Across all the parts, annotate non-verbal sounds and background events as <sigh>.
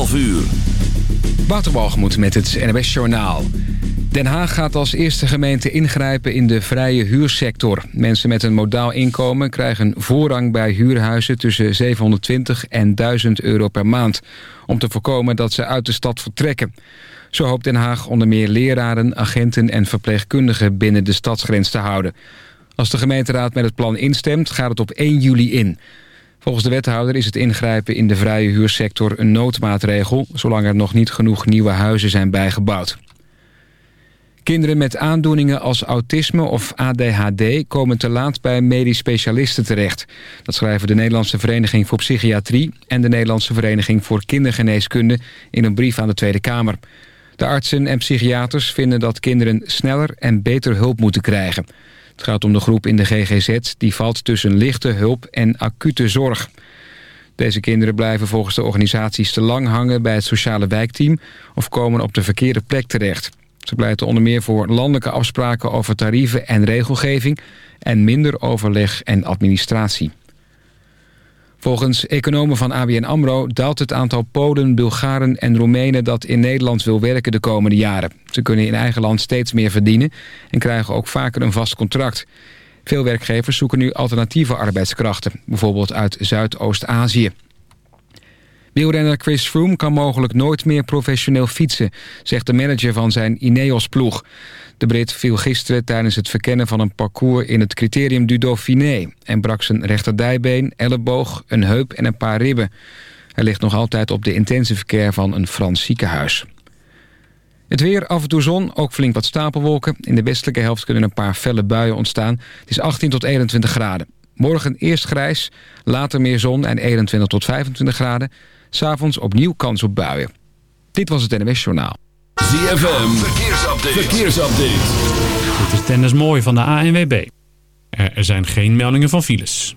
12 uur. Waterbalgemoed met het NWS Journaal. Den Haag gaat als eerste gemeente ingrijpen in de vrije huursector. Mensen met een modaal inkomen krijgen voorrang bij huurhuizen... tussen 720 en 1000 euro per maand... om te voorkomen dat ze uit de stad vertrekken. Zo hoopt Den Haag onder meer leraren, agenten en verpleegkundigen... binnen de stadsgrens te houden. Als de gemeenteraad met het plan instemt, gaat het op 1 juli in... Volgens de wethouder is het ingrijpen in de vrije huursector een noodmaatregel... zolang er nog niet genoeg nieuwe huizen zijn bijgebouwd. Kinderen met aandoeningen als autisme of ADHD... komen te laat bij medisch specialisten terecht. Dat schrijven de Nederlandse Vereniging voor Psychiatrie... en de Nederlandse Vereniging voor Kindergeneeskunde... in een brief aan de Tweede Kamer. De artsen en psychiaters vinden dat kinderen sneller en beter hulp moeten krijgen... Het gaat om de groep in de GGZ die valt tussen lichte hulp en acute zorg. Deze kinderen blijven volgens de organisaties te lang hangen bij het sociale wijkteam... of komen op de verkeerde plek terecht. Ze pleiten onder meer voor landelijke afspraken over tarieven en regelgeving... en minder overleg en administratie. Volgens economen van ABN AMRO daalt het aantal Polen, Bulgaren en Roemenen... dat in Nederland wil werken de komende jaren. Ze kunnen in eigen land steeds meer verdienen... en krijgen ook vaker een vast contract. Veel werkgevers zoeken nu alternatieve arbeidskrachten. Bijvoorbeeld uit Zuidoost-Azië. Wielrenner Chris Froome kan mogelijk nooit meer professioneel fietsen... zegt de manager van zijn Ineos-ploeg. De Brit viel gisteren tijdens het verkennen van een parcours... in het criterium du Dauphiné... en brak zijn rechterdijbeen, elleboog, een heup en een paar ribben. Hij ligt nog altijd op de intensive care van een Frans ziekenhuis. Het weer, af en toe zon, ook flink wat stapelwolken. In de westelijke helft kunnen een paar felle buien ontstaan. Het is 18 tot 21 graden. Morgen eerst grijs, later meer zon en 21 tot 25 graden. S'avonds opnieuw kans op buien. Dit was het NWS Journaal. ZFM, verkeersupdate. verkeersupdate. Dit is Dennis Mooi van de ANWB. Er zijn geen meldingen van files.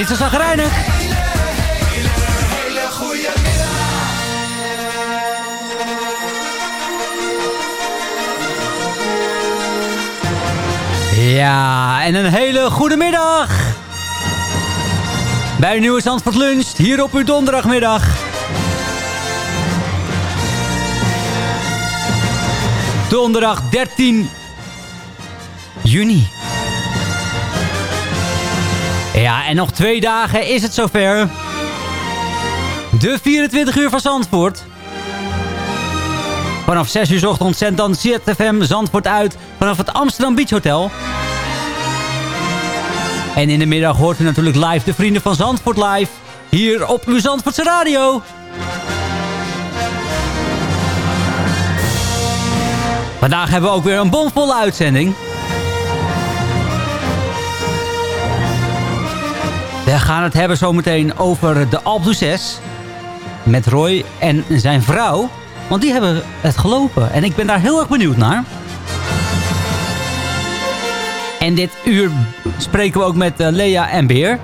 Niet zo zagrijnig. Ja, en een hele goede middag. Bij een nieuwe Zandvoort Lunch, hier op uw donderdagmiddag. Donderdag 13 juni. Ja, en nog twee dagen is het zover. De 24 uur van Zandvoort. Vanaf 6 uur s ochtends zendt dan ZFM Zandvoort uit vanaf het Amsterdam Beach Hotel. En in de middag hoort u natuurlijk live de vrienden van Zandvoort live. Hier op uw Zandvoortse radio. Vandaag hebben we ook weer een bomvolle uitzending. We gaan het hebben zometeen over de Alpe 6 Met Roy en zijn vrouw. Want die hebben het gelopen. En ik ben daar heel erg benieuwd naar. En dit uur spreken we ook met uh, Lea en Beer.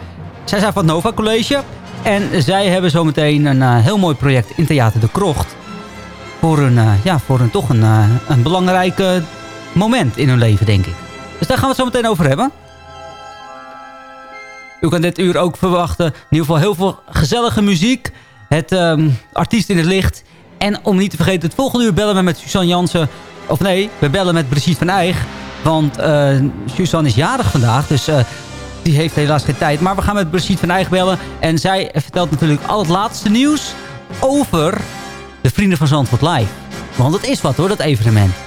Zij zijn van het Nova College. En zij hebben zometeen een uh, heel mooi project in Theater de Krocht. Voor een, uh, ja, voor een toch een, een belangrijk moment in hun leven, denk ik. Dus daar gaan we het zo meteen over hebben. U kan dit uur ook verwachten. In ieder geval heel veel gezellige muziek. Het um, artiest in het licht. En om niet te vergeten, het volgende uur bellen we met Suzanne Jansen. Of nee, we bellen met Brigitte van Eijg. Want uh, Suzanne is jarig vandaag, dus uh, die heeft helaas geen tijd. Maar we gaan met Brigitte van Eijg bellen. En zij vertelt natuurlijk al het laatste nieuws over de Vrienden van Zandvoort Live. Want het is wat hoor, dat evenement.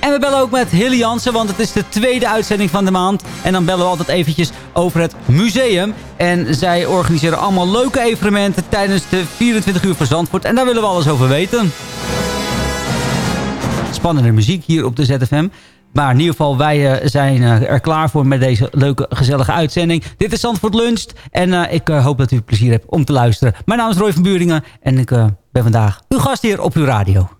En we bellen ook met Hilly Jansen, want het is de tweede uitzending van de maand. En dan bellen we altijd eventjes over het museum. En zij organiseren allemaal leuke evenementen tijdens de 24 uur van Zandvoort. En daar willen we alles over weten. Spannende muziek hier op de ZFM. Maar in ieder geval, wij uh, zijn uh, er klaar voor met deze leuke, gezellige uitzending. Dit is Zandvoort Lunch. En uh, ik hoop dat u plezier hebt om te luisteren. Mijn naam is Roy van Buringen. En ik ben vandaag uw gast hier op uw radio.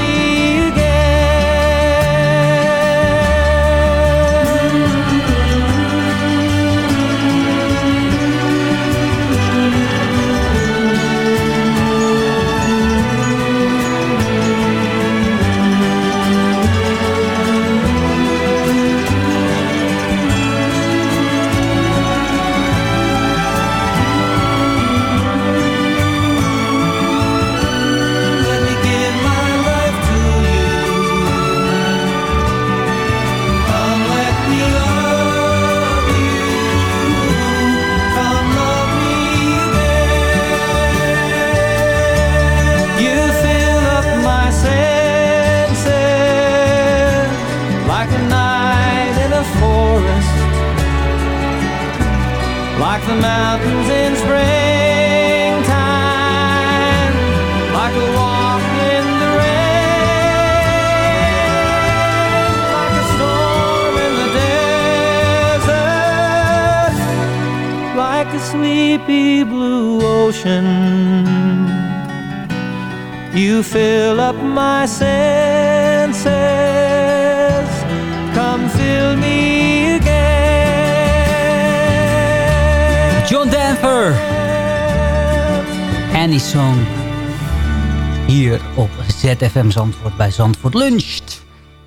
ZFM Zandvoort bij Zandvoort Luncht.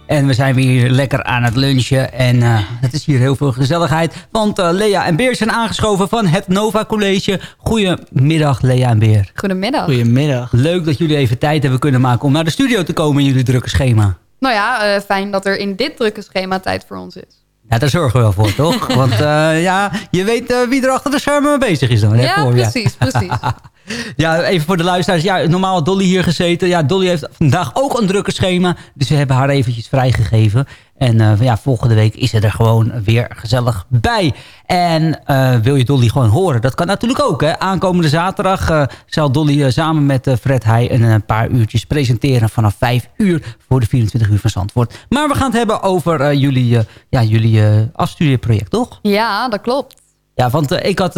En we zijn weer lekker aan het lunchen. En uh, het is hier heel veel gezelligheid. Want uh, Lea en Beer zijn aangeschoven van het Nova College. Goedemiddag Lea en Beer. Goedemiddag. Goedemiddag. Leuk dat jullie even tijd hebben kunnen maken om naar de studio te komen in jullie drukke schema. Nou ja, uh, fijn dat er in dit drukke schema tijd voor ons is. Ja, daar zorgen we wel voor, toch? <laughs> Want uh, ja, je weet uh, wie er achter de schermen mee bezig is dan. Ja, precies, ja. precies. <laughs> ja, even voor de luisteraars. Ja, normaal had Dolly hier gezeten. Ja, Dolly heeft vandaag ook een drukke schema. Dus we hebben haar eventjes vrijgegeven. En uh, ja, volgende week is ze er gewoon weer gezellig bij. En uh, wil je Dolly gewoon horen? Dat kan natuurlijk ook. Hè? Aankomende zaterdag uh, zal Dolly samen met Fred Heij een paar uurtjes presenteren vanaf 5 uur voor de 24 uur van Zandvoort. Maar we gaan het hebben over jullie, ja, jullie afstudieproject, toch? Ja, dat klopt. Ja, want ik had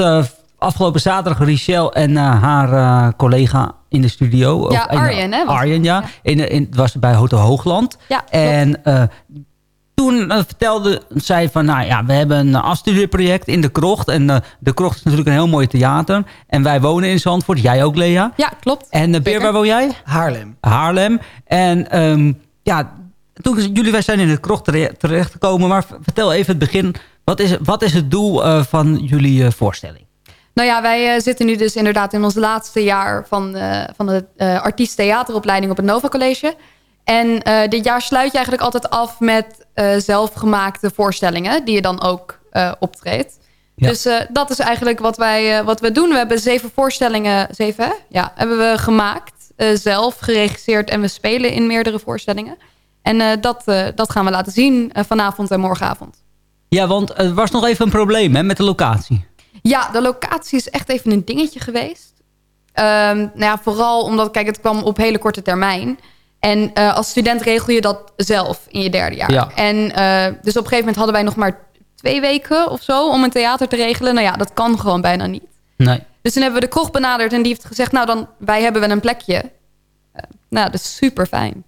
afgelopen zaterdag Richel en haar collega in de studio. Ja, of, Arjen, hè? Arjen, ja. ja. In, in, het was bij Hotel Hoogland. Ja, en toen uh, vertelde zij van, nou ja, we hebben een afstudieproject in de Krocht. En uh, de Krocht is natuurlijk een heel mooi theater. En wij wonen in Zandvoort, jij ook Lea. Ja, klopt. En uh, Beer, waar woon jij? Haarlem. Haarlem. En um, ja, toen, jullie wij zijn in de Krocht terechtgekomen. Maar vertel even het begin. Wat is, wat is het doel van jullie voorstelling? Nou ja, wij zitten nu dus inderdaad in ons laatste jaar van, van de artiest theateropleiding op het Nova College. En dit jaar sluit je eigenlijk altijd af met zelfgemaakte voorstellingen... die je dan ook optreedt. Ja. Dus dat is eigenlijk wat, wij, wat we doen. We hebben zeven voorstellingen, zeven hè? Ja, hebben we gemaakt. zelf geregisseerd en we spelen in meerdere voorstellingen. En dat, dat gaan we laten zien vanavond en morgenavond. Ja, want er was nog even een probleem hè, met de locatie. Ja, de locatie is echt even een dingetje geweest. Um, nou ja, vooral omdat, kijk, het kwam op hele korte termijn... En uh, als student regel je dat zelf in je derde jaar. Ja. En uh, dus op een gegeven moment hadden wij nog maar twee weken of zo om een theater te regelen. Nou ja, dat kan gewoon bijna niet. Nee. Dus toen hebben we de kroeg benaderd en die heeft gezegd... nou, dan, wij hebben wel een plekje. Uh, nou, dat is super fijn.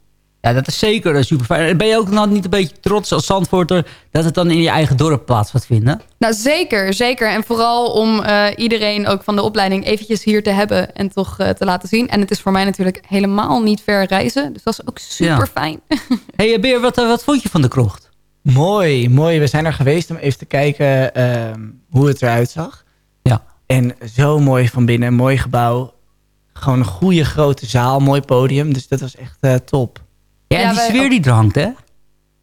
Ja, dat is zeker super fijn. Ben je ook nog niet een beetje trots als Zandvoorter... dat het dan in je eigen dorp plaats gaat vinden? Nou, zeker, zeker. En vooral om uh, iedereen ook van de opleiding eventjes hier te hebben... en toch uh, te laten zien. En het is voor mij natuurlijk helemaal niet ver reizen. Dus dat is ook super fijn. Ja. <laughs> hey, Beer, wat, wat vond je van de krocht? Mooi, mooi. We zijn er geweest om even te kijken uh, hoe het eruit zag. Ja. En zo mooi van binnen, mooi gebouw. Gewoon een goede grote zaal, mooi podium. Dus dat was echt top. Ja, en die sfeer die er hangt, hè?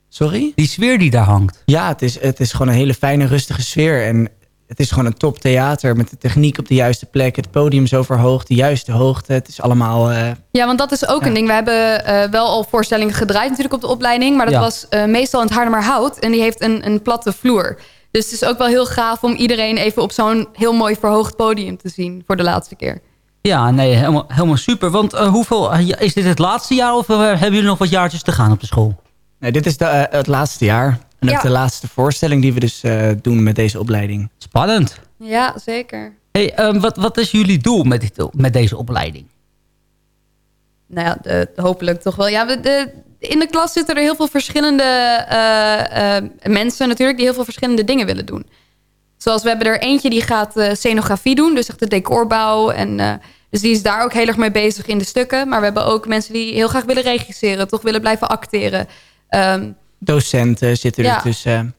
Sorry? Die sfeer die daar hangt. Ja, het is, het is gewoon een hele fijne, rustige sfeer. En het is gewoon een top theater met de techniek op de juiste plek. Het podium zo verhoogd, de juiste hoogte. Het is allemaal... Uh... Ja, want dat is ook ja. een ding. We hebben uh, wel al voorstellingen gedraaid natuurlijk op de opleiding. Maar dat ja. was uh, meestal in het Haarlemmerhout. En die heeft een, een platte vloer. Dus het is ook wel heel gaaf om iedereen even op zo'n heel mooi verhoogd podium te zien voor de laatste keer. Ja, nee, helemaal, helemaal super. Want uh, hoeveel, is dit het laatste jaar of uh, hebben jullie nog wat jaartjes te gaan op de school? Nee, dit is de, uh, het laatste jaar. En ook ja. de laatste voorstelling die we dus doen met deze opleiding. Spannend. Ja, zeker. Hey, um, wat, wat is jullie doel met, dit, met deze opleiding? Nou ja, de, hopelijk toch wel. Ja, de, in de klas zitten er heel veel verschillende mensen natuurlijk... die heel veel verschillende dingen willen doen. Zoals we hebben er eentje die gaat uh, scenografie doen. Dus echt de decorbouw. En, uh, dus die is daar ook heel erg mee bezig in de stukken. Maar we hebben ook mensen die heel graag willen regisseren. Toch willen blijven acteren. Um, Docenten zitten ja. er tussen.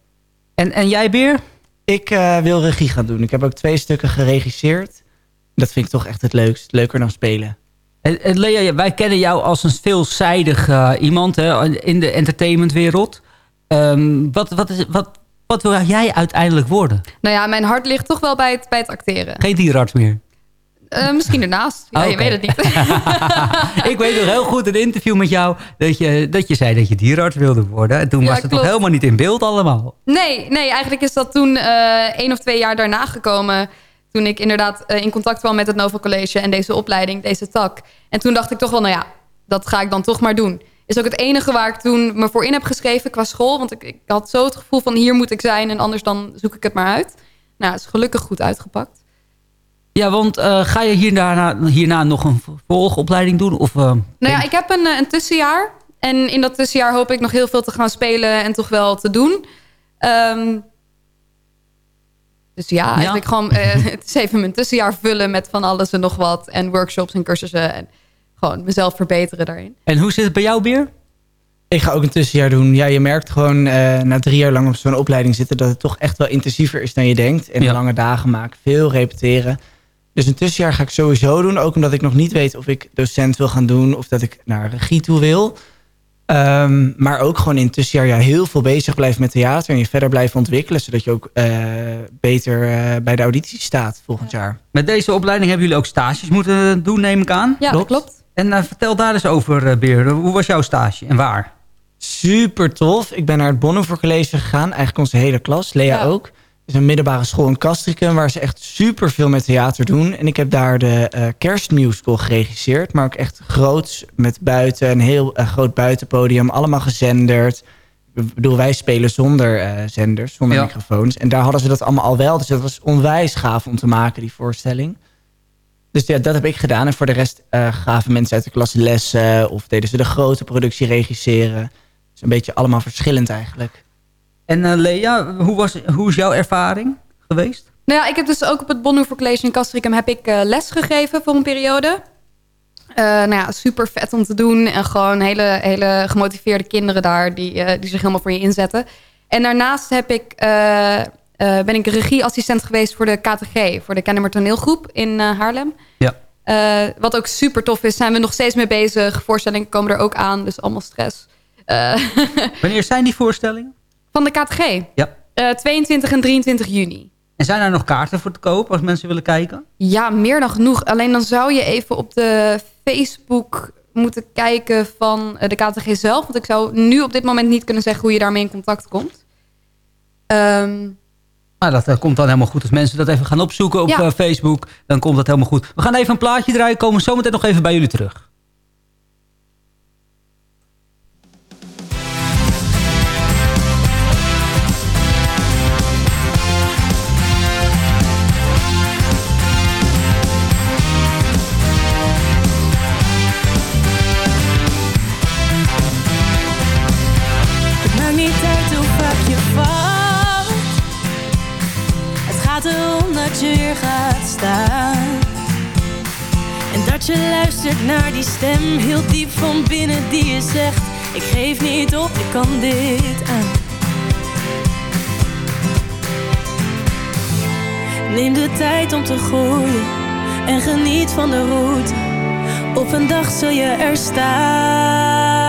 En, en jij, Beer? Ik uh, wil regie gaan doen. Ik heb ook twee stukken geregisseerd. Dat vind ik toch echt het leukst. Leuker dan spelen. En, en Lea, wij kennen jou als een veelzijdig iemand hè, in de entertainmentwereld. Um, wat, wat, is, wat, wat wil jij uiteindelijk worden? Nou ja, mijn hart ligt toch wel bij het, bij het acteren. Geen dierenarts meer? Uh, misschien ernaast. Ja, okay. Je weet het niet. <laughs> ik weet nog heel goed een interview met jou... dat je, dat je zei dat je dierenarts wilde worden. En toen ja, was het klopt. nog helemaal niet in beeld allemaal. Nee, nee eigenlijk is dat toen uh, één of twee jaar daarna gekomen... toen ik inderdaad uh, in contact kwam met het Nova College... en deze opleiding, deze tak. En toen dacht ik toch wel, nou ja, dat ga ik dan toch maar doen is ook het enige waar ik toen me voor in heb geschreven qua school. Want ik, ik, had zo het gevoel van hier moet ik zijn en anders dan zoek ik het maar uit. Nou, het is gelukkig goed uitgepakt. Ja, want uh, ga je hierna, hierna nog een volgopleiding doen? Of, uh, nou ja, ik heb een, een tussenjaar. En in dat tussenjaar hoop ik nog heel veel te gaan spelen en toch wel te doen. Um, dus ja, eigenlijk ja. gewoon uh, <laughs> het is even mijn tussenjaar vullen met van alles en nog wat. En workshops en cursussen. En gewoon mezelf verbeteren daarin. En hoe zit het bij jou, Beer? Ik ga ook een tussenjaar doen. Ja, je merkt gewoon uh, na drie jaar lang op zo'n opleiding zitten... dat het toch echt wel intensiever is dan je denkt. En ja. lange dagen maken, veel repeteren. Dus een tussenjaar ga ik sowieso doen. Ook omdat ik nog niet weet of ik docent wil gaan doen... of dat ik naar regie toe wil. Um, maar ook gewoon in het tussenjaar ja, heel veel bezig blijven met theater... en je verder blijven ontwikkelen... zodat je ook uh, beter uh, bij de auditie staat volgend ja. jaar. Met deze opleiding hebben jullie ook stages moeten doen, neem ik aan? Ja, klopt. dat klopt. En uh, vertel daar eens over, Beer. Hoe was jouw stage en waar? Super tof. Ik ben naar het Bonhoeffer College gegaan. Eigenlijk onze hele klas, Lea ja. ook. Het is een middelbare school in Castricum... waar ze echt super veel met theater doen. En ik heb daar de uh, kerstmusical geregisseerd. Maar ook echt groots met buiten. Een heel uh, groot buitenpodium. Allemaal gezenderd. Ik bedoel, wij spelen zonder uh, zenders, zonder ja. microfoons. En daar hadden ze dat allemaal al wel. Dus dat was onwijs gaaf om te maken, die voorstelling. Dus ja, dat heb ik gedaan. En voor de rest gaven mensen uit de klas lessen... of deden ze de grote productie regisseren. Dus een beetje allemaal verschillend eigenlijk. En uh, Lea, hoe, was, hoe is jouw ervaring geweest? Nou ja, ik heb dus ook op het Bonhoeffer College in Castricum heb ik uh, les gegeven voor een periode. Uh, nou ja, super vet om te doen. En gewoon hele, hele gemotiveerde kinderen daar die, die zich helemaal voor je inzetten. En daarnaast heb ik, ben ik regieassistent geweest voor de KTG. Voor de Kennemer Toneelgroep in Haarlem. Ja. wat ook super tof is, zijn we nog steeds mee bezig. Voorstellingen komen er ook aan, dus allemaal stress. <laughs> Wanneer zijn die voorstellingen? Van de KTG? Ja. Uh, 22 en 23 juni. En zijn er nog kaarten voor te kopen als mensen willen kijken? Ja, meer dan genoeg. Alleen dan zou je even op de Facebook moeten kijken van de KTG zelf. Want ik zou nu op dit moment niet kunnen zeggen hoe je daarmee in contact komt. Um, nou, dat uh, komt dan helemaal goed. Als mensen dat even gaan opzoeken op ja. uh, Facebook, dan komt dat helemaal goed. We gaan even een plaatje draaien. Komen zometeen nog even bij jullie terug. Je gaat staan. En dat je luistert naar die stem heel diep van binnen die je zegt: Ik geef niet op, ik kan dit aan. Neem de tijd om te groeien en geniet van de route. Op een dag zul je er staan.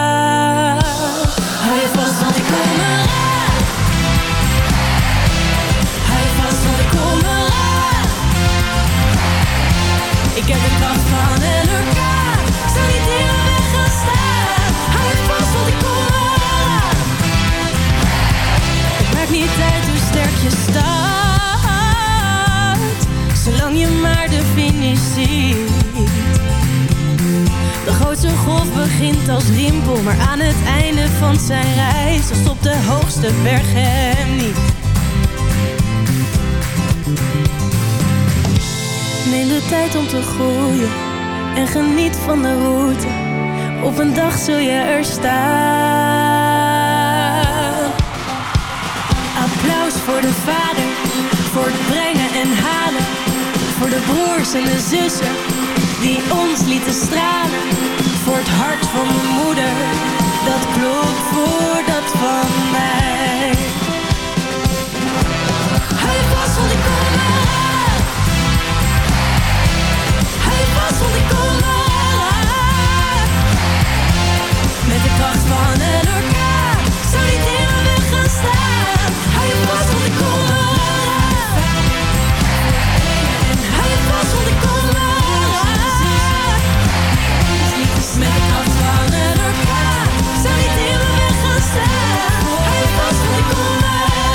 Ik heb de kracht van een orkaan. Niet in de weg gaan staan. Hou je vast, want ik kom eraan. Het maakt niet uit hoe sterk je staat. Zolang je maar de finish ziet. De grootste golf begint als rimpel. Maar aan het einde van zijn reis. Stopt de hoogste berg hem niet. Neem de tijd om te groeien en geniet van de route. Op een dag zul je er staan. Applaus voor de vader, voor het brengen en halen. Voor de broers en de zussen die ons lieten stralen. Voor het hart van mijn moeder, dat klopt voor dat van mij. Hou je vast,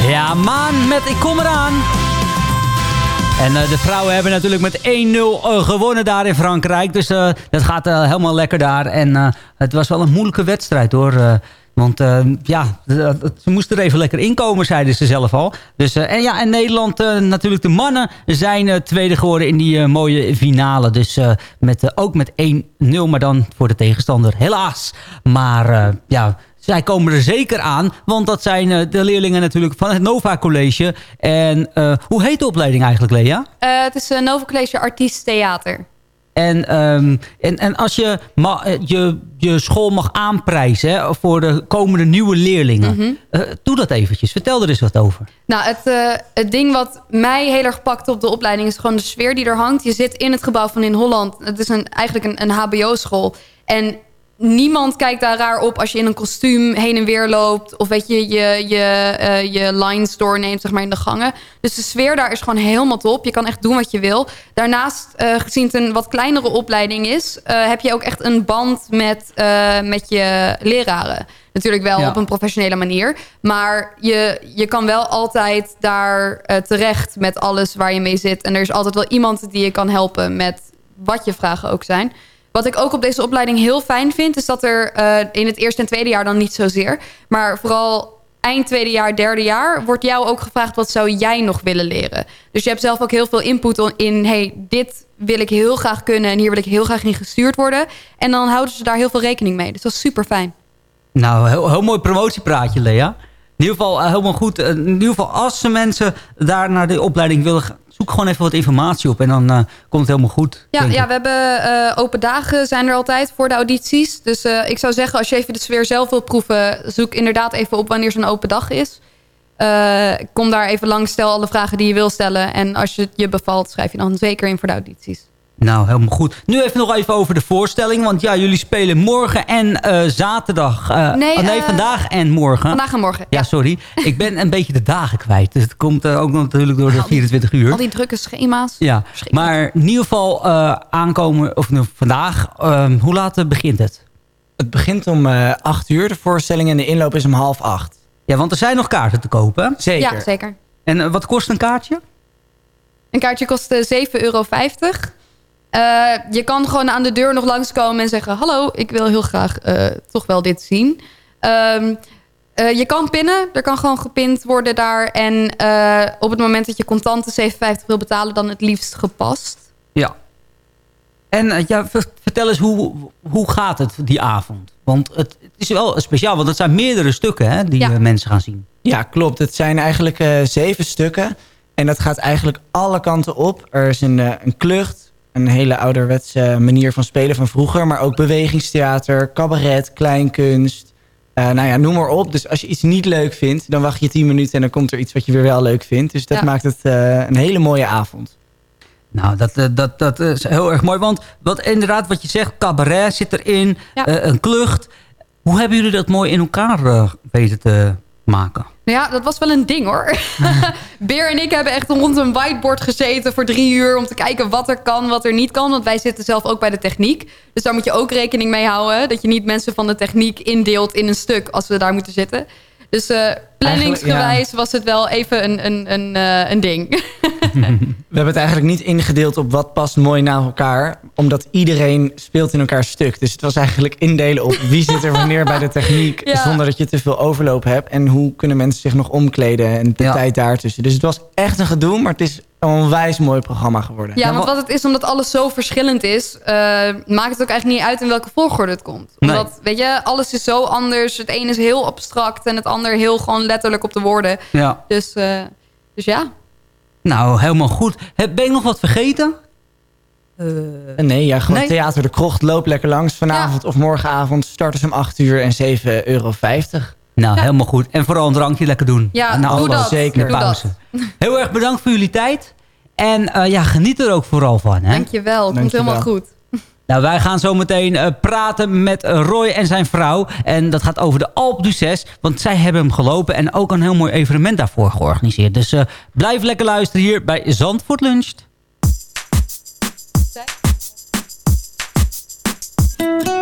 Ja man, met ik kom eraan. En uh, de vrouwen hebben natuurlijk met 1-0 uh, gewonnen daar in Frankrijk. Dus uh, dat gaat helemaal lekker daar. En het was wel een moeilijke wedstrijd hoor. Want ja, ze moesten er even lekker inkomen, zeiden ze zelf al. Dus, en ja, en Nederland, uh, natuurlijk de mannen zijn tweede geworden in die mooie finale. Dus met, ook met 1-0, maar dan voor de tegenstander helaas. Maar ja, zij komen er zeker aan, want dat zijn de leerlingen natuurlijk van het Nova College. En hoe heet de opleiding eigenlijk, Lea? het is Nova College Artiest Theater. En, um, en, en als je, je je school mag aanprijzen hè, voor de komende nieuwe leerlingen. Mm -hmm. uh, doe dat eventjes. Vertel er eens wat over. Nou, het, uh, het ding wat mij heel erg pakt op de opleiding... is gewoon de sfeer die er hangt. Je zit in het gebouw van in Holland. Het is een, eigenlijk een, een hbo-school. En niemand kijkt daar raar op als je in een kostuum heen en weer loopt. Of weet je, je, je, uh, je lines doorneemt zeg maar, in de gangen. Dus de sfeer daar is gewoon helemaal top. Je kan echt doen wat je wil. Daarnaast, uh, gezien het een wat kleinere opleiding is... Uh, heb je ook echt een band met, met je leraren. Natuurlijk wel ja. op een professionele manier. Maar je, je kan wel altijd daar terecht met alles waar je mee zit. En er is altijd wel iemand die je kan helpen met wat je vragen ook zijn... Wat ik ook op deze opleiding heel fijn vind... is dat er uh, in het eerste en tweede jaar dan niet zozeer... maar vooral eind tweede jaar, derde jaar... wordt jou ook gevraagd wat zou jij nog willen leren. Dus je hebt zelf ook heel veel input in... hey, dit wil ik heel graag kunnen en hier wil ik heel graag in gestuurd worden. En dan houden ze daar heel veel rekening mee. Dus dat is super fijn. Nou, heel, mooi promotiepraatje, Lea. In ieder geval uh, helemaal goed. Uh, in ieder geval als ze mensen daar naar de opleiding willen zoek gewoon even wat informatie op en dan uh, komt het helemaal goed. Ja, ja we hebben uh, open dagen zijn er altijd voor de audities. Dus uh, ik zou zeggen, als je even de sfeer zelf wilt proeven... zoek inderdaad even op wanneer zo'n open dag is. kom daar even langs, stel alle vragen die je wil stellen. En als je je bevalt, schrijf je dan zeker in voor de audities. Nou, helemaal goed. Nu even nog even over de voorstelling. Want ja, jullie spelen morgen en uh, zaterdag. Uh, nee, oh, nee uh, vandaag en morgen. Vandaag en morgen, ja. ja. sorry. Ik ben een beetje de dagen kwijt. Dus het komt ook natuurlijk door de 24 uur. Al die drukke schema's. Ja, maar in ieder geval aankomen, of nou, vandaag, ehm, hoe laat begint het? Het begint om 8 uur, de voorstelling. En de inloop is om half 8. Ja, want er zijn nog kaarten te kopen. Zeker. Ja, zeker. En wat kost een kaartje? Een kaartje kost 7,50 euro. Uh, je kan gewoon aan de deur nog langskomen en zeggen... hallo, ik wil heel graag uh, toch wel dit zien. Um, uh, je kan pinnen. Er kan gewoon gepind worden daar. En op het moment dat je contanten 7,50 wil betalen... dan het liefst gepast. Ja. En ja, vertel eens, hoe, hoe gaat het die avond? Want het, het is wel speciaal, want het zijn meerdere stukken hè, die ja. mensen gaan zien. Ja, klopt. Het zijn eigenlijk zeven stukken. En dat gaat eigenlijk alle kanten op. Er is een, een klucht, een hele ouderwetse manier van spelen van vroeger. Maar ook bewegingstheater, cabaret, kleinkunst. Uh, nou ja, noem maar op. Dus als je iets niet leuk vindt, dan wacht je tien minuten... en dan komt er iets wat je weer wel leuk vindt. Dus dat ja. maakt het uh, een hele mooie avond. Nou, dat, dat, dat is heel erg mooi. Want wat, inderdaad, wat je zegt, cabaret zit erin, ja. uh, een klucht. Hoe hebben jullie dat mooi in elkaar weten te maken? Ja, dat was wel een ding hoor. <laughs> Beer en ik hebben echt rond een whiteboard gezeten voor drie uur... om te kijken wat er kan, wat er niet kan. Want wij zitten zelf ook bij de techniek. Dus daar moet je ook rekening mee houden. Dat je niet mensen van de techniek indeelt in een stuk als we daar moeten zitten. Dus uh, planningsgewijs ja. was het wel even een, een, een, uh, een ding. <laughs> We hebben het eigenlijk niet ingedeeld op wat past mooi naar elkaar. Omdat iedereen speelt in elkaar stuk. Dus het was eigenlijk indelen op wie zit er wanneer bij de techniek. Ja. Zonder dat je te veel overloop hebt. En hoe kunnen mensen zich nog omkleden. En de ja. tijd daartussen. Dus het was echt een gedoe. Maar het is een onwijs mooi programma geworden. Ja, want wat het is, omdat alles zo verschillend is... Uh, maakt het ook eigenlijk niet uit in welke volgorde het komt. Omdat, nee. weet je, alles is zo anders. Het een is heel abstract en het ander heel gewoon letterlijk op de woorden. Ja. Dus, uh, dus ja. Nou, helemaal goed. Ben ik nog wat vergeten? Uh, nee, ja, gewoon nee. Theater de Krocht. Loop lekker langs vanavond ja. of morgenavond. Starten ze om 8 uur en 7,50 euro. Nou, ja. helemaal goed. En vooral een drankje lekker doen. Ja, nou, doe dat. Zeker. Doe pauze. Dat. Heel erg bedankt voor jullie tijd. En uh, ja, geniet er ook vooral van. Hè? Dankjewel, het komt helemaal goed. <laughs> Nou, wij gaan zo meteen uh, praten met Roy en zijn vrouw. En dat gaat over de Alp du 6. Want zij hebben hem gelopen en ook een heel mooi evenement daarvoor georganiseerd. Dus uh, blijf lekker luisteren hier bij Zandvoort Luncht. Enrique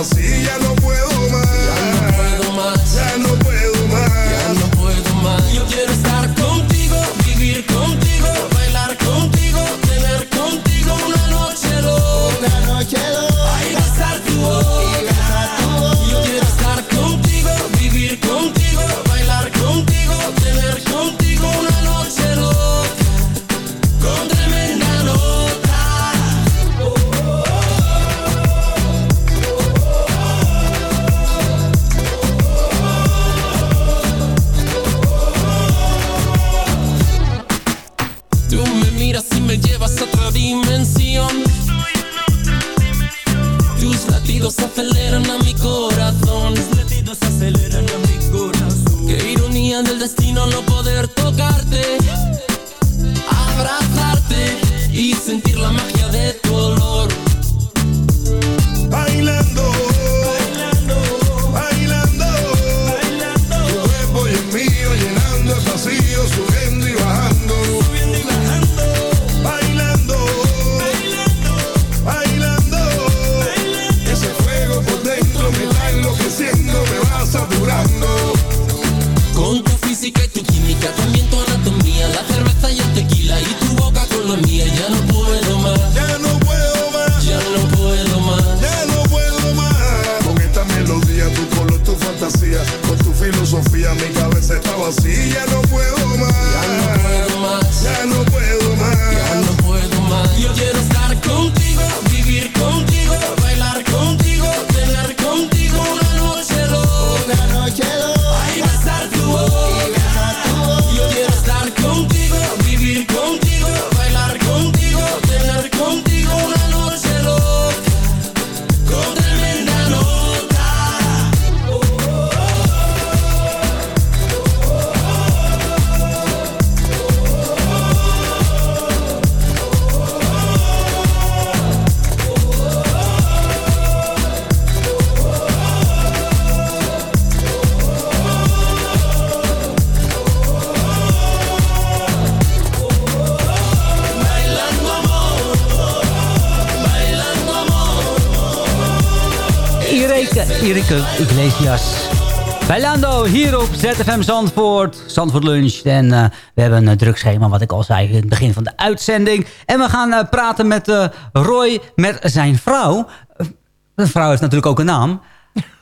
Ya no Ireke Iglesias. Bailando hier op ZFM Zandvoort. Zandvoort Lunch. En eh, we hebben een druk schema, wat ik al zei in het begin van de uitzending. En we gaan eh, praten met eh, Roy, met zijn vrouw. De vrouw heeft natuurlijk ook een naam.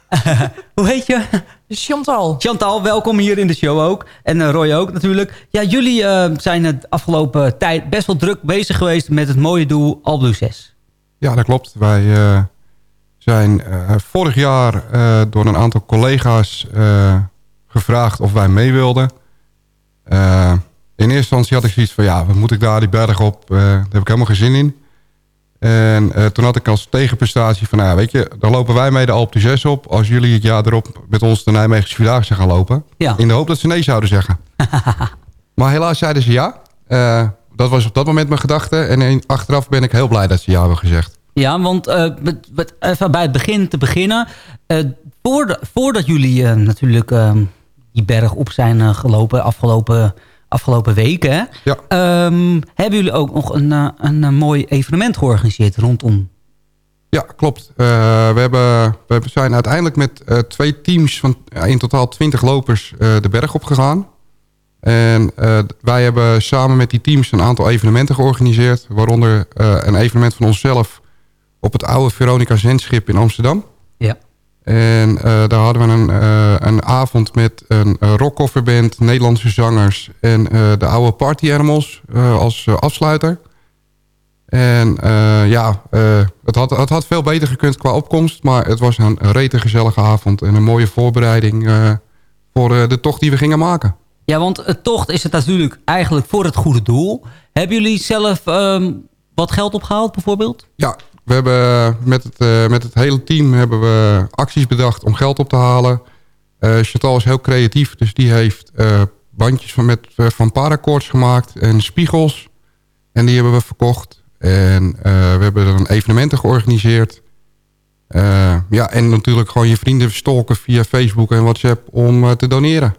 <laughs> Hoe heet je? Chantal. Chantal, welkom hier in de show ook. En Roy ook natuurlijk. Ja, jullie eh, zijn de afgelopen tijd best wel druk bezig geweest... met het mooie doel Alblue 6. Ja, dat klopt. Wij eh, zijn eh, vorig jaar eh, door een aantal collega's eh, gevraagd of wij mee wilden. In eerste instantie had ik zoiets van, ja, wat moet ik daar die berg op? Daar heb ik helemaal geen zin in. En toen had ik als tegenprestatie van, nou ja, weet je, dan lopen wij mee de Alp 6 op... als jullie het jaar erop met ons de Nijmeegse Vierdaagse gaan lopen. Ja. In de hoop dat ze nee zouden zeggen. <laughs> maar helaas zeiden ze ja. Dat was op dat moment mijn gedachte. En in- achteraf ben ik heel blij dat ze ja hebben gezegd. Ja, want eh, met- met- even bij het begin te beginnen. Eh, voordat, voordat jullie eh, natuurlijk eh, die berg op zijn gelopen afgelopen, afgelopen weken... hè, ehm, hebben jullie ook nog een, een, mooi evenement georganiseerd rondom... Ja, klopt. We, hebben, we zijn uiteindelijk met twee teams van ja, in totaal 20 lopers de berg opgegaan. En eh, wij hebben samen met die teams een aantal evenementen georganiseerd. Waaronder een evenement van onszelf op het oude Veronica Zendschip in Amsterdam. Ja. En eh, daar hadden we een, eh, een avond met een uh, rockcoverband, Nederlandse zangers... en de oude Party Animals als afsluiter. En ja, het, had, het had veel beter gekund qua opkomst... maar het was een rete gezellige avond en een mooie voorbereiding... voor de tocht die we gingen maken. Ja, want het tocht is het natuurlijk eigenlijk voor het goede doel. Hebben jullie zelf ehm, wat geld opgehaald bijvoorbeeld? Ja, we hebben met het, eh, met het hele team hebben we acties bedacht om geld op te halen. Eh Chantal is heel creatief, dus die heeft eh, bandjes van, met, van paracords gemaakt en spiegels. En die hebben we verkocht. En we hebben dan evenementen georganiseerd. Ja, en natuurlijk gewoon je vrienden stalken via Facebook en WhatsApp om te doneren.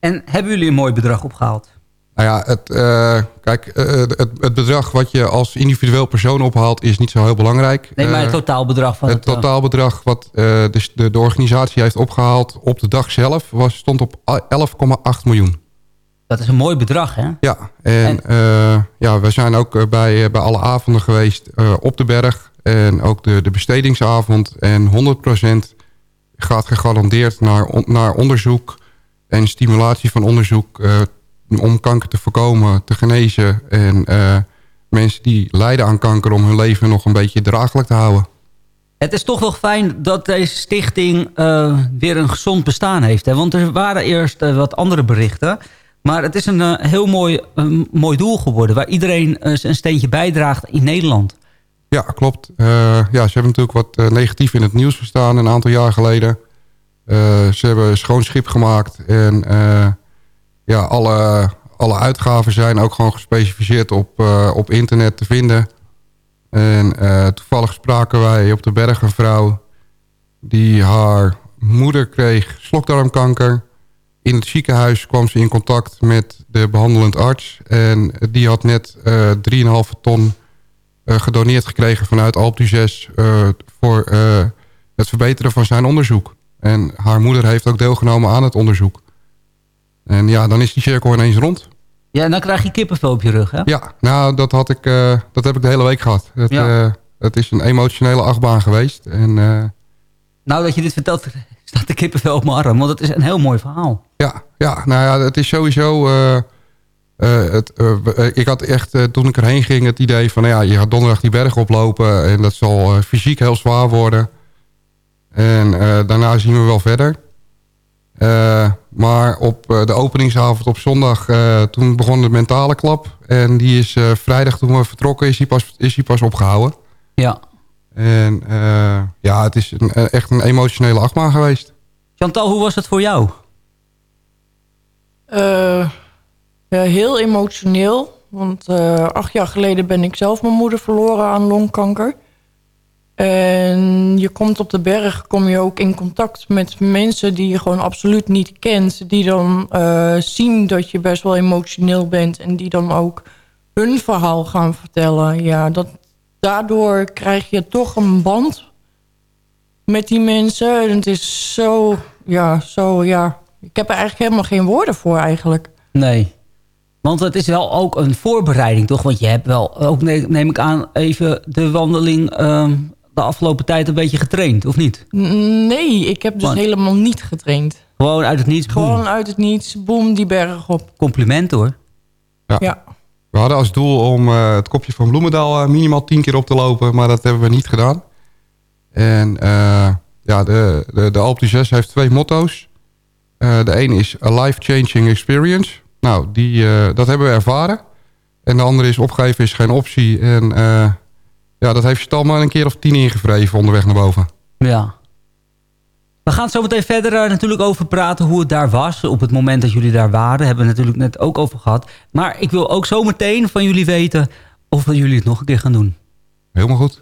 En hebben jullie een mooi bedrag opgehaald? Nou ja, het, eh, kijk, eh, het, het bedrag wat je als individueel persoon ophaalt is niet zo heel belangrijk. Nee, maar het Eh, totaalbedrag van het het... eh, totaalbedrag wat eh, de, de, de organisatie heeft opgehaald op de dag zelf was, stond op 11,8 miljoen. Dat is een mooi bedrag, hè? Ja, en, eh, ja, we zijn ook eh, bij, eh, bij alle avonden geweest eh, op de berg. En ook de, de bestedingsavond. En 100% gaat gegarandeerd naar, on- naar onderzoek en stimulatie van onderzoek... eh, om kanker te voorkomen, te genezen. En eh, mensen die lijden aan kanker om hun leven nog een beetje draaglijk te houden. Het is toch wel fijn dat deze stichting eh, weer een gezond bestaan heeft. Hè? Want er waren eerst eh, wat andere berichten. Maar het is een heel mooi, een mooi doel geworden... waar iedereen zijn steentje bijdraagt in Nederland. Ja, klopt. Ja, ze hebben natuurlijk wat negatief in het nieuws gestaan een aantal jaar geleden. Ze hebben een schoon schip gemaakt. En ja, alle, alle uitgaven zijn ook gewoon gespecificeerd op, eh, op internet te vinden. En eh, toevallig spraken wij op de berg die haar moeder kreeg slokdarmkanker. In het ziekenhuis kwam ze in contact met de behandelend arts. En die had net eh 3,5 ton gedoneerd gekregen vanuit Alp du 6 voor het verbeteren van zijn onderzoek. En haar moeder heeft ook deelgenomen aan het onderzoek. En ja, dan is die cirkel ineens rond. Ja, en dan krijg je kippenvel op je rug, hè? Ja, nou, dat, had ik, eh, dat heb ik de hele week gehad. Het, Ja. eh, het is een emotionele achtbaan geweest. En eh, Nou, dat je dit vertelt, <laughs> staat de kippenvel op mijn arm. Want het is een heel mooi verhaal. ja, ja, nou ja, het is sowieso... het, ik had echt, toen ik erheen ging, het idee van... nou ja, je gaat donderdag die berg oplopen... en dat zal fysiek heel zwaar worden. En daarna zien we wel verder. Eh, maar op eh, de openingsavond op zondag... eh, toen begon de mentale klap. En die is eh, vrijdag toen we vertrokken... is die pas, is die pas opgehouden. Ja. En eh, ja, het is een, echt een emotionele achtbaan geweest. Chantal, hoe was het voor jou? Eh, ja, heel emotioneel. Want eh, acht jaar geleden ben ik zelf mijn moeder verloren aan longkanker. En je komt op de berg, kom je ook in contact met mensen die je gewoon absoluut niet kent. Die dan eh, zien dat je best wel emotioneel bent. En die dan ook hun verhaal gaan vertellen. Ja, dat, daardoor krijg je toch een band met die mensen. En het is zo, ja, zo, ja. Ik heb er eigenlijk helemaal geen woorden voor eigenlijk. Nee. Want het is wel ook een voorbereiding, toch? Want je hebt wel, ook ne- neem ik aan, even de wandeling ehm, de afgelopen tijd een beetje getraind, of niet? Nee, ik heb dus helemaal niet getraind. Gewoon uit het niets. Gewoon uit het niets, boem, die berg op. Compliment hoor. Ja. Ja. We hadden als doel om eh, het kopje van Bloemendaal eh, minimaal tien keer op te lopen, maar dat hebben we niet gedaan. En eh, ja, de, de, de Alpe d'Huez heeft twee motto's. Eh, de een is a life-changing experience. Nou, die, eh, dat hebben we ervaren. En de andere is opgeven is geen optie. En eh, ja, dat heeft Stal maar een keer of tien ingevreven onderweg naar boven. Ja. We gaan zo meteen verder eh, natuurlijk over praten hoe het daar was. Op het moment dat jullie daar waren. Hebben we het natuurlijk net ook over gehad. Maar ik wil ook zo meteen van jullie weten of we jullie het nog een keer gaan doen. Helemaal goed.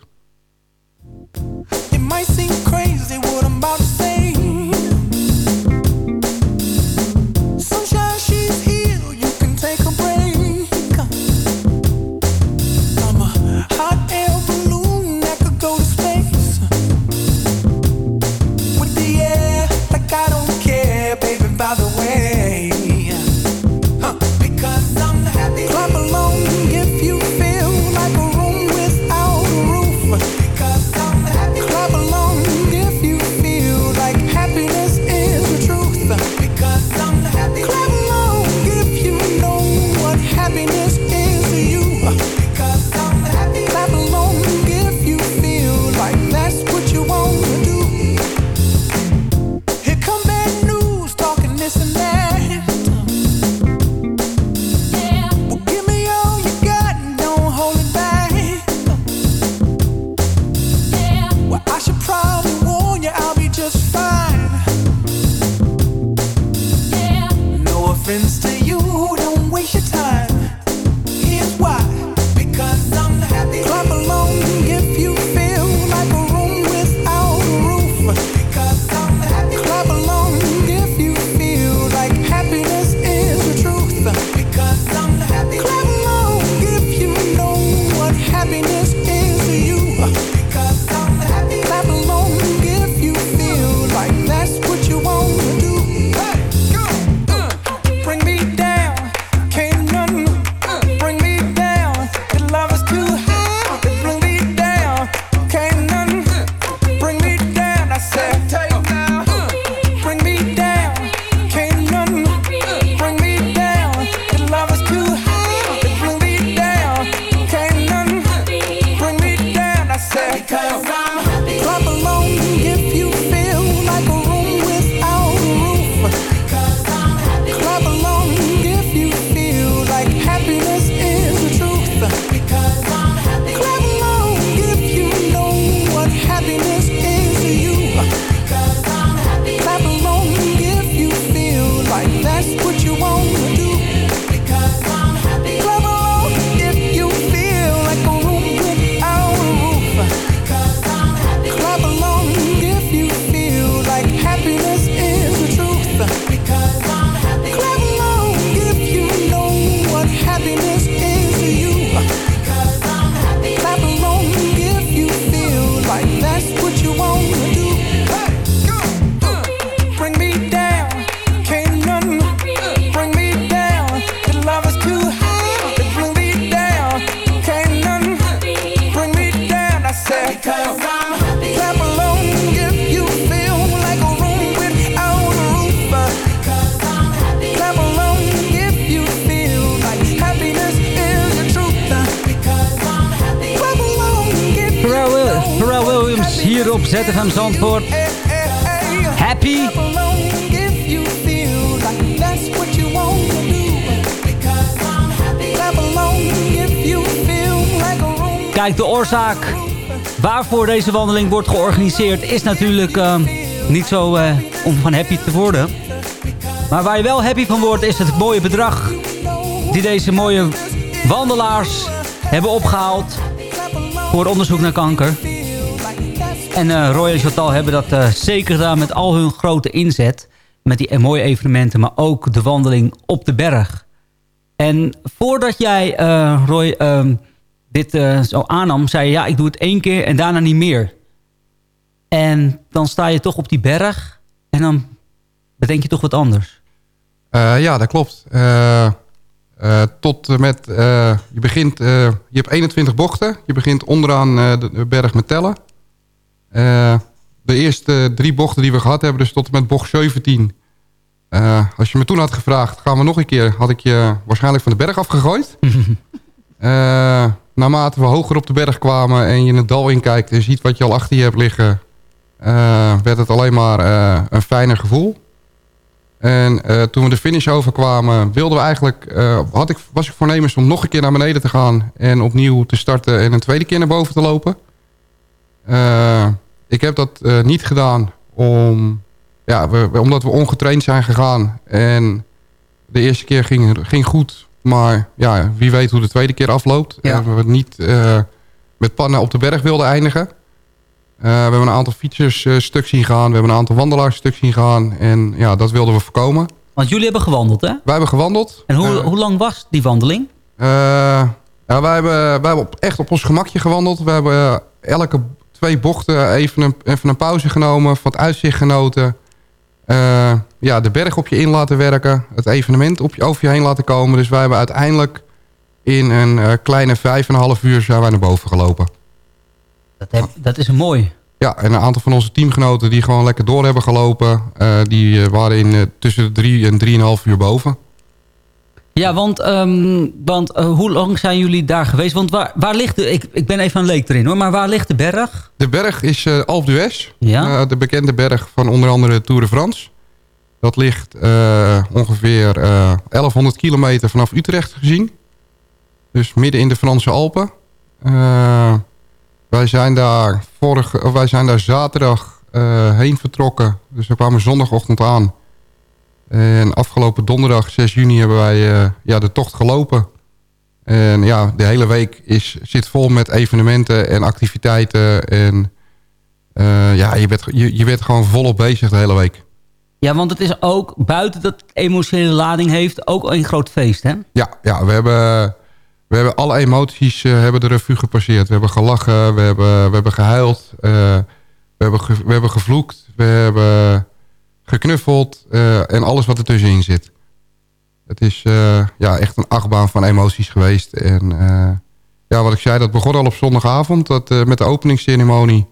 Offense to you, don't waste your time. Like a room. Kijk, de oorzaak waarvoor deze wandeling wordt georganiseerd... is natuurlijk eh, niet zo eh, om van happy te worden. Maar waar je wel happy van wordt is het mooie bedrag... die deze mooie wandelaars hebben opgehaald... voor onderzoek naar kanker. En eh Roy en Chantal hebben dat eh, zeker gedaan met al hun grote inzet. Met die mooie evenementen, maar ook de wandeling op de berg. En voordat jij, eh, Roy, ehm, dit eh, zo aannam, zei je... ja, ik doe het één keer en daarna niet meer. En dan sta je toch op die berg en dan bedenk je toch wat anders. Eh, ja, dat klopt. Eh, eh, tot met, eh, je begint, eh, je hebt 21 bochten. Je begint onderaan eh, de, de berg met tellen. Eh, de eerste drie bochten die we gehad hebben, dus tot en met bocht 17. Eh, als je me toen had gevraagd, gaan we nog een keer, had ik je waarschijnlijk van de berg afgegooid. <laughs> Eh, naarmate we hoger op de berg kwamen en je het dal inkijkt en ziet wat je al achter je hebt liggen, werd het alleen maar een fijner gevoel. En toen we de finish overkwamen, wilden we eigenlijk, had ik, was ik voornemens om nog een keer naar beneden te gaan en opnieuw te starten en een tweede keer naar boven te lopen. Eh, ik heb dat eh, niet gedaan om, ja, we, omdat we ongetraind zijn gegaan. En de eerste keer ging, ging goed, maar ja, wie weet hoe de tweede keer afloopt. En we niet eh, met pannen op de berg wilden eindigen. We hebben een aantal fietsers stuk zien gaan. We hebben een aantal wandelaars stuk zien gaan. En ja, dat wilden we voorkomen. Want jullie hebben gewandeld, hè? Wij hebben gewandeld. En hoe, hoe lang was die wandeling? ja, wij hebben, wij hebben op, echt op ons gemakje gewandeld. We hebben elke twee bochten even een, even een pauze genomen. Van het uitzicht genoten. Eh, ja, de berg op je in laten werken. Het evenement op je, over je heen laten komen. Dus wij hebben uiteindelijk in een eh, kleine vijf en een half uur zijn wij naar boven gelopen. Dat, heb, dat is een mooi. Ja, en een aantal van onze teamgenoten die gewoon lekker door hebben gelopen. eh, die waren in tussen de drie en drieënhalf uur boven. Ja, want, ehm, want eh, hoe lang zijn jullie daar geweest? Want waar, waar ligt de... Ik, ik ben even een leek erin hoor, maar waar ligt de berg? De berg is eh Alpe d'Huez. Ja. Eh, de bekende berg van onder andere Tour de France. Dat ligt ongeveer eh 1100 kilometer vanaf Utrecht gezien. Dus midden in de Franse Alpen. Wij, zijn daar vorige, wij zijn daar zaterdag heen vertrokken. Dus we kwamen zondagochtend aan. En afgelopen donderdag, 6 juni, hebben wij eh, ja, de tocht gelopen. En ja, de hele week is, zit vol met evenementen en activiteiten. En eh, ja, je bent, je, je bent gewoon volop bezig de hele week. Ja, want het is ook, buiten dat het emotionele lading heeft, ook een groot feest, hè? Ja, ja we, hebben, we hebben alle emoties eh, hebben de revue gepasseerd. We hebben gelachen, we hebben, we hebben gehuild, eh, we, hebben ge- we hebben gevloekt, we hebben geknuffeld eh, en alles wat er tussenin zit. Het is eh, ja, echt een achtbaan van emoties geweest. En eh, ja, wat ik zei, dat begon al op zondagavond dat, met de openingsceremonie.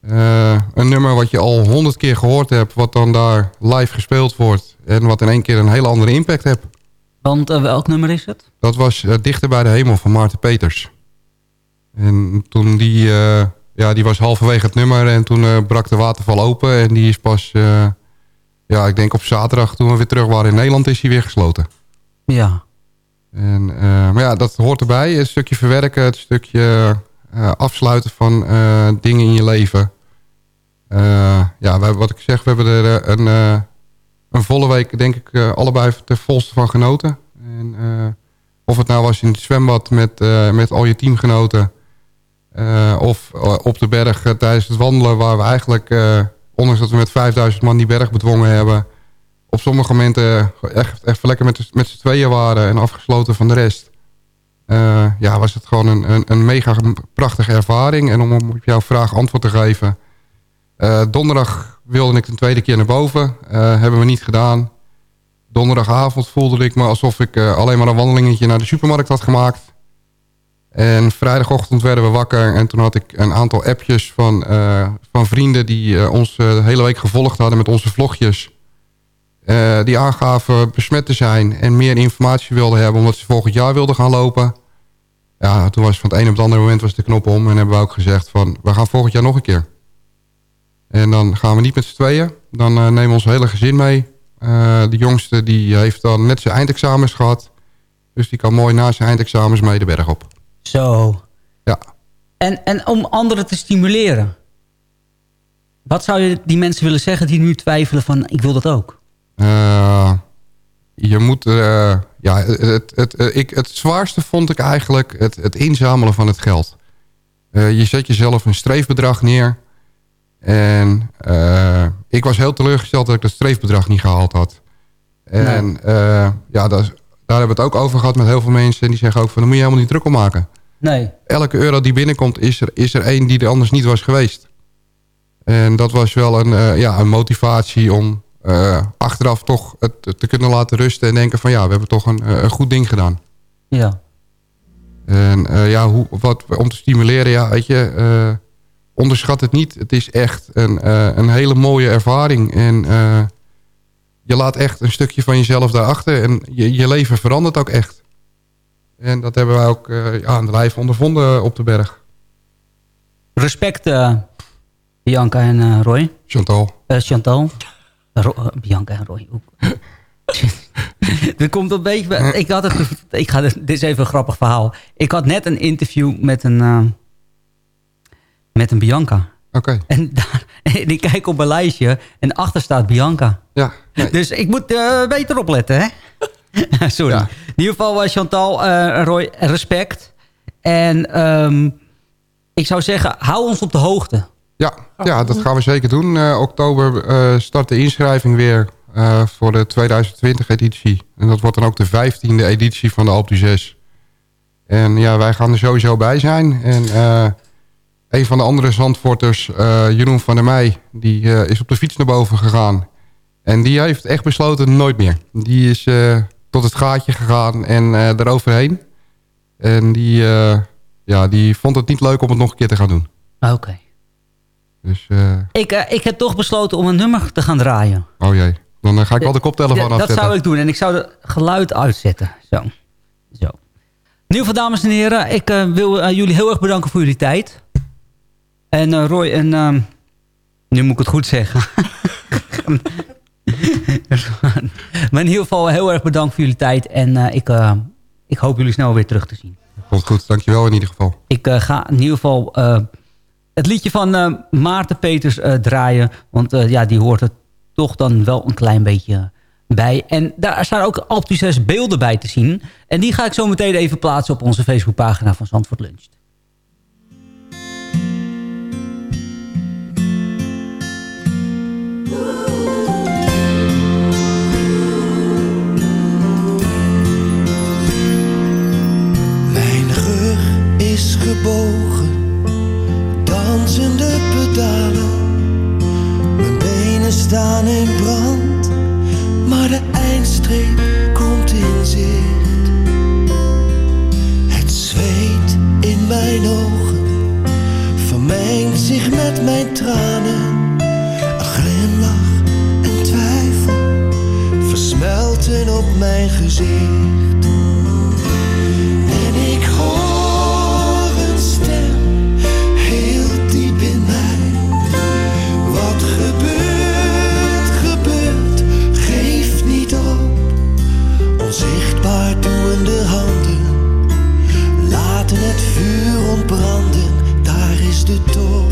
Een nummer wat je al honderd keer gehoord hebt, wat dan daar live gespeeld wordt. En wat in één keer een hele andere impact heeft. Want welk nummer is het? Dat was Dichter bij de Hemel van Maarten Peters. En toen die, ja, die was halverwege het nummer en toen brak de waterval open. En die is pas, ja, ik denk op zaterdag toen we weer terug waren in Nederland, is hij weer gesloten. Ja. En, eh, maar ja, dat hoort erbij. Het stukje verwerken, het stukje eh, afsluiten van eh, dingen in je leven. Ja, we, wat ik zeg, we hebben er een, een volle week, denk ik, allebei ter volste van genoten. En, of het nou was in het zwembad met, met al je teamgenoten. of op de berg tijdens het wandelen, waar we eigenlijk, ondanks dat we met 5000 man die berg bedwongen hebben, op sommige momenten echt, echt lekker met, met z'n tweeën waren en afgesloten van de rest. Eh, ja, was het gewoon een, een, een mega prachtige ervaring. En om op jouw vraag antwoord te geven. eh, donderdag wilde ik een tweede keer naar boven. Eh, hebben we niet gedaan. Donderdagavond voelde ik me alsof ik alleen maar een wandelingetje naar de supermarkt had gemaakt. En vrijdagochtend werden we wakker en toen had ik een aantal appjes van, eh, van vrienden die eh, ons eh, de hele week gevolgd hadden met onze vlogjes. Die aangaven besmet te zijn en meer informatie wilden hebben omdat ze volgend jaar wilden gaan lopen. Ja, toen was van het een op het andere moment was de knop om en hebben we ook gezegd van we gaan volgend jaar nog een keer. En dan gaan we niet met z'n tweeën, dan nemen we ons hele gezin mee. De jongste die heeft dan net zijn eindexamens gehad. Dus die kan mooi na zijn eindexamens mee de berg op. Zo. Ja. En, en om anderen te stimuleren. Wat zou je die mensen willen zeggen die nu twijfelen van ik wil dat ook? Eh, je moet... eh, ja, het, het, het, eh, ik, het zwaarste vond ik eigenlijk het, het inzamelen van het geld. Je zet jezelf een streefbedrag neer. En ik was heel teleurgesteld dat ik dat streefbedrag niet gehaald had. En ja, dat, is- daar hebben we het ook over gehad met heel veel mensen. En die zeggen ook van, daar moet je helemaal niet druk om maken. Nee. Elke euro die binnenkomt, is er, is er één die er anders niet was geweest. En dat was wel een, eh, ja, een motivatie om eh, achteraf toch het te kunnen laten rusten. En denken van ja, we hebben toch een, eh, een goed ding gedaan. Ja. En ja, hoe, wat, om te stimuleren, ja, weet je, onderschat het niet. Het is echt een, een hele mooie ervaring. En je laat echt een stukje van jezelf daarachter. En je, je leven verandert ook echt. En dat hebben wij ook eh, ja, aan de lijf ondervonden op de berg. Respect, eh, Bianca en eh, Roy. Chantal. Chantal. Ro- Bianca en Roy. Ook. <laughs> Dit komt een beetje... bij- Ik had het, ik ga, dit is even een grappig verhaal. Ik had net een interview met een, met een Bianca. Oké. En, daar, en ik kijk op mijn lijstje en achter staat Bianca. Ja. Dus ik moet eh, beter opletten, hè? <laughs> Sorry. In ieder geval, eh, Chantal, eh, Roy, respect. En ehm, ik zou zeggen, hou ons op de hoogte. Ja, ja dat gaan we zeker doen. Oktober start de inschrijving weer voor de 2020 editie. En dat wordt dan ook de 15e editie van de Alpe d'Huez. En ja, wij gaan er sowieso bij zijn. En een van de andere zandvoorters, eh, Jeroen van der Meij... die eh, is op de fiets naar boven gegaan. En die heeft echt besloten nooit meer. Die is eh, tot het gaatje gegaan en eroverheen. En die, ja, die vond het niet leuk om het nog een keer te gaan doen. Oké. Dus, Ik, ik heb toch besloten om een nummer te gaan draaien. oh jee. Dan ga ik wel de koptelefoon afzetten. Dat zou ik doen. En ik zou het geluid uitzetten. Zo. Zo. In ieder geval, dames en heren. Ik wil jullie heel erg bedanken voor jullie tijd. En eh, Roy, en, ehm, nu moet ik het goed zeggen. <laughs> maar in ieder geval heel erg bedankt voor jullie tijd. En eh, ik, eh, ik hoop jullie snel weer terug te zien. Komt goed, dankjewel in ieder geval. Ik ga in ieder geval het liedje van Maarten Peters draaien. Want ja, die hoort er toch dan wel een klein beetje bij. En daar staan ook Alptu 6 beelden bij te zien. En die ga ik zo meteen even plaatsen op onze Facebookpagina van Zandvoort Lunch. gebogen, dansende pedalen. Mijn benen staan in brand, maar de eindstreep komt in zicht. Het zweet in mijn ogen vermengt zich met mijn tranen. Een glimlach en twijfel versmelten op mijn gezicht. branden, daar is de to.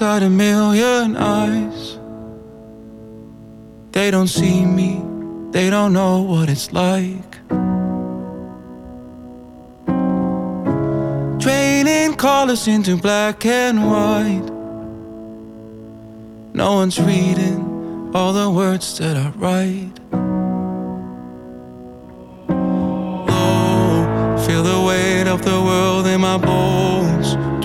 inside a million eyes. They don't see me, they don't know what it's like. Draining colors into black and white. No one's reading all the words that I write. Oh, feel the weight of the world in my bones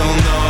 feel numb.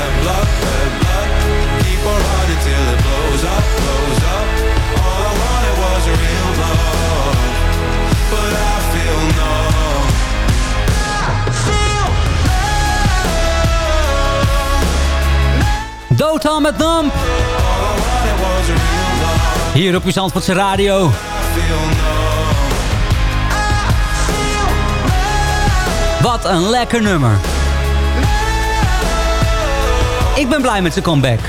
Hier op uw Zandvoortse radio. Wat een lekker nummer. Ik ben blij met zijn comeback.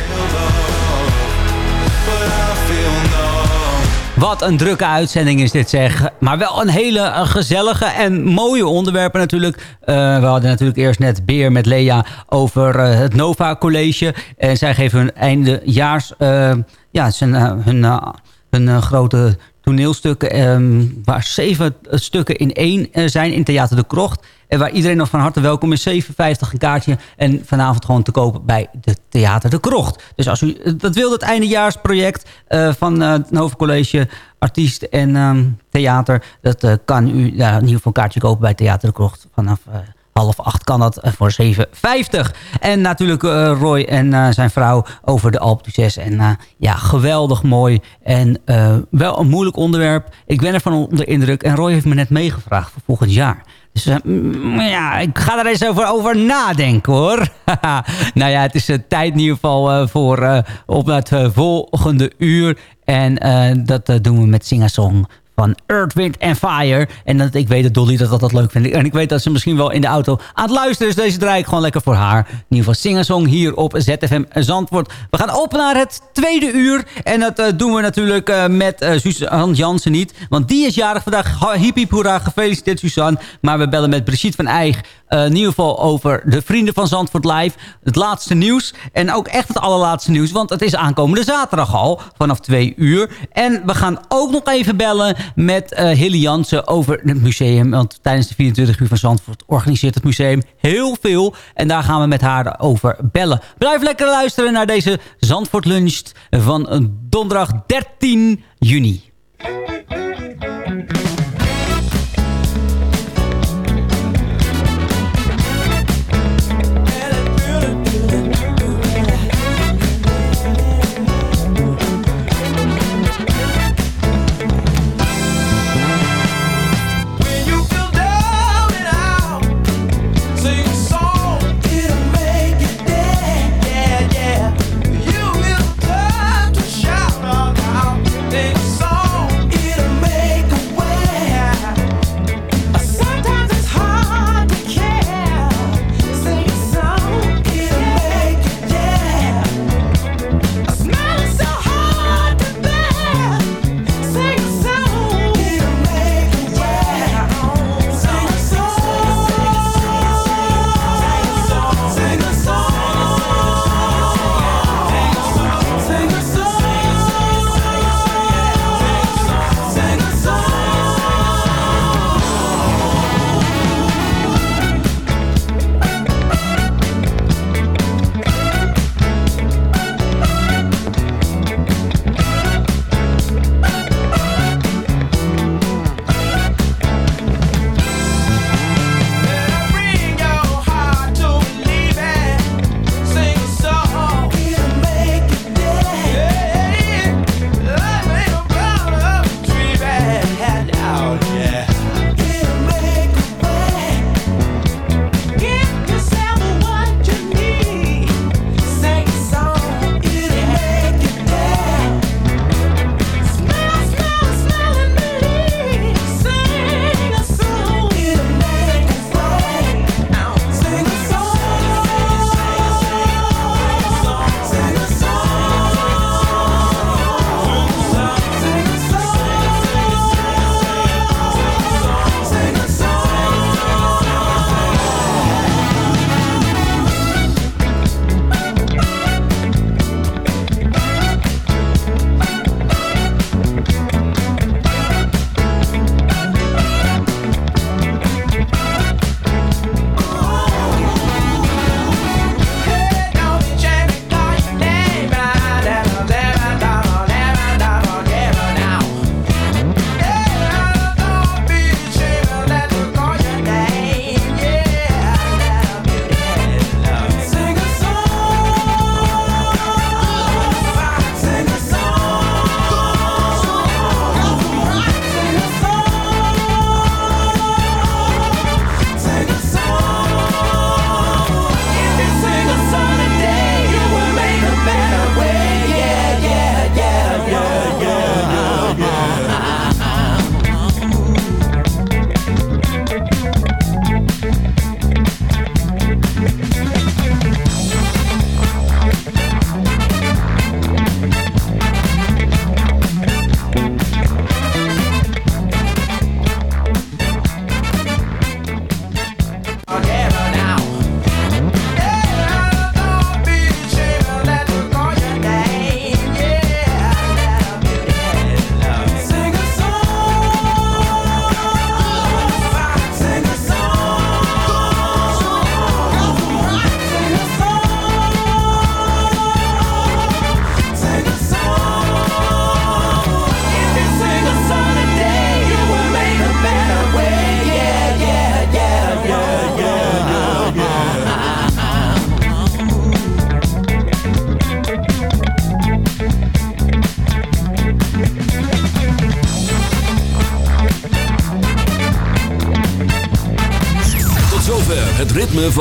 Wat een drukke uitzending is dit zeg. Maar wel een hele eh, gezellige en mooie onderwerpen natuurlijk. Eh, we hadden natuurlijk eerst net Beer met Lea over eh, het Nova College. En zij geven hun eindejaars... eh, ja, zijn, hun, hun grote toneelstukken... ehm, waar zeven stukken in één zijn in Theater de Krocht. En waar iedereen nog van harte welkom is. 7,50 een kaartje. En vanavond gewoon te kopen bij de Theater de Krocht. Dus als u eh, dat wilt, het eindejaarsproject eh, van eh, het Nova College... artiest en ehm, theater... dat kan u ja, in ieder geval een kaartje kopen bij Theater de Krocht. Vanaf half acht kan dat voor 7,50. En natuurlijk Roy en zijn vrouw over de Alpe d'Huez. En ja, geweldig mooi. En wel een moeilijk onderwerp. Ik ben ervan onder indruk. En Roy heeft me net meegevraagd voor volgend jaar. Dus eh, mm, ja, ik ga er eens over, over nadenken hoor. <laughs> nou ja, het is uh, tijd in ieder geval uh, voor op het volgende uur. En dat doen we met Singasong van Earth, Wind and Fire. En dat, ik weet dat Dolly dat altijd leuk vindt. En ik weet dat ze misschien wel in de auto aan het luisteren is. Deze draai ik gewoon lekker voor haar. In ieder geval Singasong hier op ZFM Zandvoort. We gaan op naar het tweede uur. En dat uh, doen we natuurlijk uh, met uh, Suzanne Jansen niet. Want die is jarig vandaag. Hiep hiep. Gefeliciteerd Suzanne. Maar we bellen met Brigitte van Eijk. In ieder geval over de Vrienden van Zandvoort Live. Het laatste nieuws. En ook echt het allerlaatste nieuws. Want het is aankomende zaterdag al. Vanaf twee uur. En we gaan ook nog even bellen met uh, Hilly Jansen over het museum. Want tijdens de 24 uur van Zandvoort organiseert het museum heel veel. En daar gaan we met haar over bellen. Blijf lekker luisteren naar deze Zandvoort Lunch van donderdag 13 juni.